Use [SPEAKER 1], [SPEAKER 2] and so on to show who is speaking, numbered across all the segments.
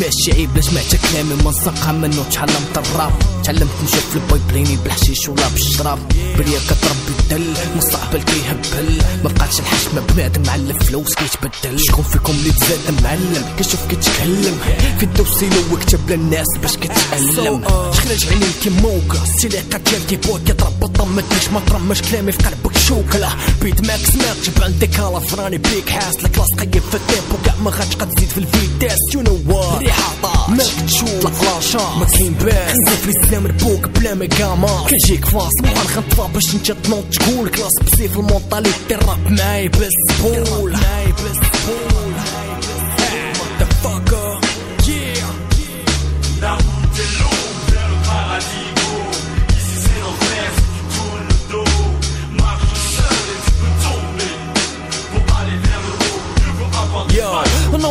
[SPEAKER 1] ماشي عيب كلامي ما نسقها منو تعلمت الراب تعلمت نشوف البوي بليني بالحشيش ولا بالشراب بريا كتربي الدل مستقبل كيهبل. ما بقاتش الحشمة بنادم مع الفلوس كيتبدل. شكون فيكم اللي تزاد معلم؟ كيشوف كيتكلم. في الدوسيلو وكتب للناس باش كتعلم. تخرج عيني كيموكا السلاقة ديالتي بوي كتربط ما تديش ما ترمش كلامي في قلبك. شوكلا بيت ماكس ماك جيب عندك كالا فراني بيك حاس الكلاس قيب في التيمبو كاع ما غاتش تزيد في الفيتاس يو نو وات ريحة طاش ماك تشوف الفلاشة ما كاين باس نزيد في الاسلام ربوك بلا ميغاما كنجيك فاصل مبغى نخطفها باش انت تنوض تقول. كلاس بسيف المونطاليتي راب معاي بس بول معاي بس بول.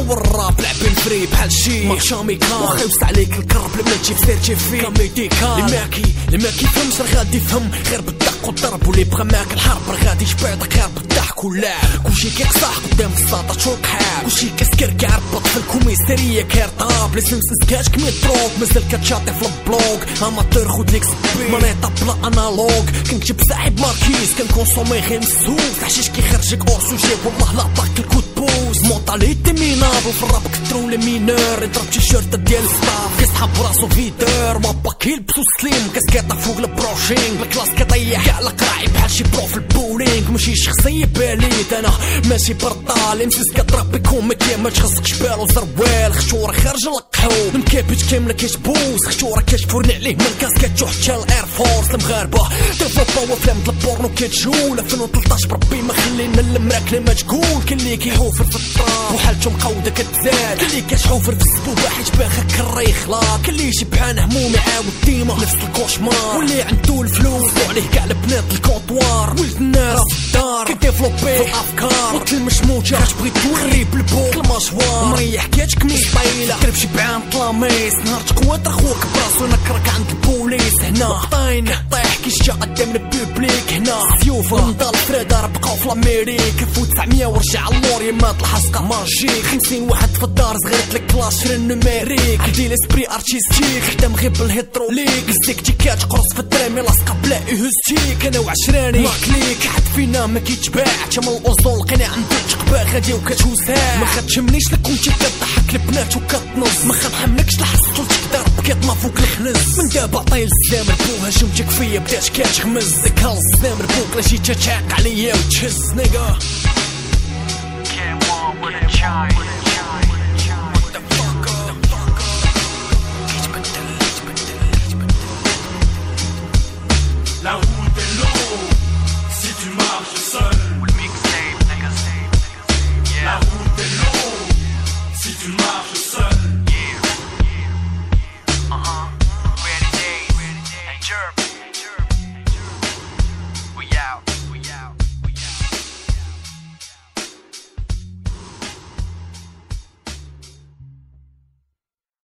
[SPEAKER 1] نور الراب لعبين فري بحال شي ماتش اميكان واخا يوسع عليك الكرب لما تجي في سيرتي في كوميديكان اللي ما كي اللي ما كيفهمش راه غادي يفهم. غير بالدق والضرب واللي بغى معاك الحرب راه غادي يشبعك غير بالضحك واللعب كلشي كيقصح قدام الساطة تشوق حال كلشي كيسكر كيعربط في الكوميسارية كير طاب لي سنس نسكاش كمية دروك مازال كتشاطي في البلوك اماتور خود ليك سبي مانيطا بلا انالوج كنكتب صاحب ماركيز. كنكونسومي غير مسوس حشيش كيخرجك أور سوجي. والله لا طاك الكود بوز. مونطاليتي مينابل. في الراب كترو لي مينور يضرب تيشيرت ديال ستاف كيسحب براسو فيدور وابا كيلبسو سليم. كاسكيطا فوق البروشينغ الكلاس كيطيح. كاع القراعي بحال شي برو في البولينغ. ماشي شخصية باليد أنا ماشي برطال. إمسيس كتربي كوميكي ما تخصكش بالو. زروال خشورة خارج القحو المكابيج كاملة كيتبوس. خشورة كيشفرني عليه من كاسكيت حتى الإير فورس. المغاربة ديفلوبا وافلام د البورنو كيتجول 2013 بربي ما خلينا المراكلة ما تقول. كاين اللي كيحوفر في الطراب. وحالته مقودة كتزاد. كاين اللي كتحوفر في السبوبة حيت باغا كريخلا كاين اللي شبعان هموم يعاود ديما. نفس الكوشمار. واللي عنده الفلوس. وعليه كاع البنات الكونطوار ولد الناس الدار. كيديفلوبي في الافكار وقت المشموجة كتبغي توري. بالبوك المشوار. مريح كاتك ميس طايلة كرب شبعان طلاميس. نهار تقوى أخوك براسو. نكرك عند هنا طاين طيح كيشجع قدام البوبليك هنا. سيوف نضال فريدر بقاو في لاميريك 1900 ورجع اللور يمات الحسقة ماجيك. 50 واحد في الدار صغيرت لك كلاش في النوميريك عندي لسبري ارتيستيك خدام غير بالهيدروليك السيكتيكات قرص في الدرامي لاصقة بلا ايهوستيك أنا وعشراني ماكليك حد فينا ما كيتباع تما الاوزون لقينا عندك تقبا غادي وكتوسع ما خدشمنيش لك كنتي كضحك البنات وكتنص. ما خنحملكش لحصتو تقدر بكيط فوق الخنز من دابا طايل السلام ربو هاجمتك فيا بدات كتغمز ذاك السلام ربوك لا جيت تشاق عليا وتهز نيغا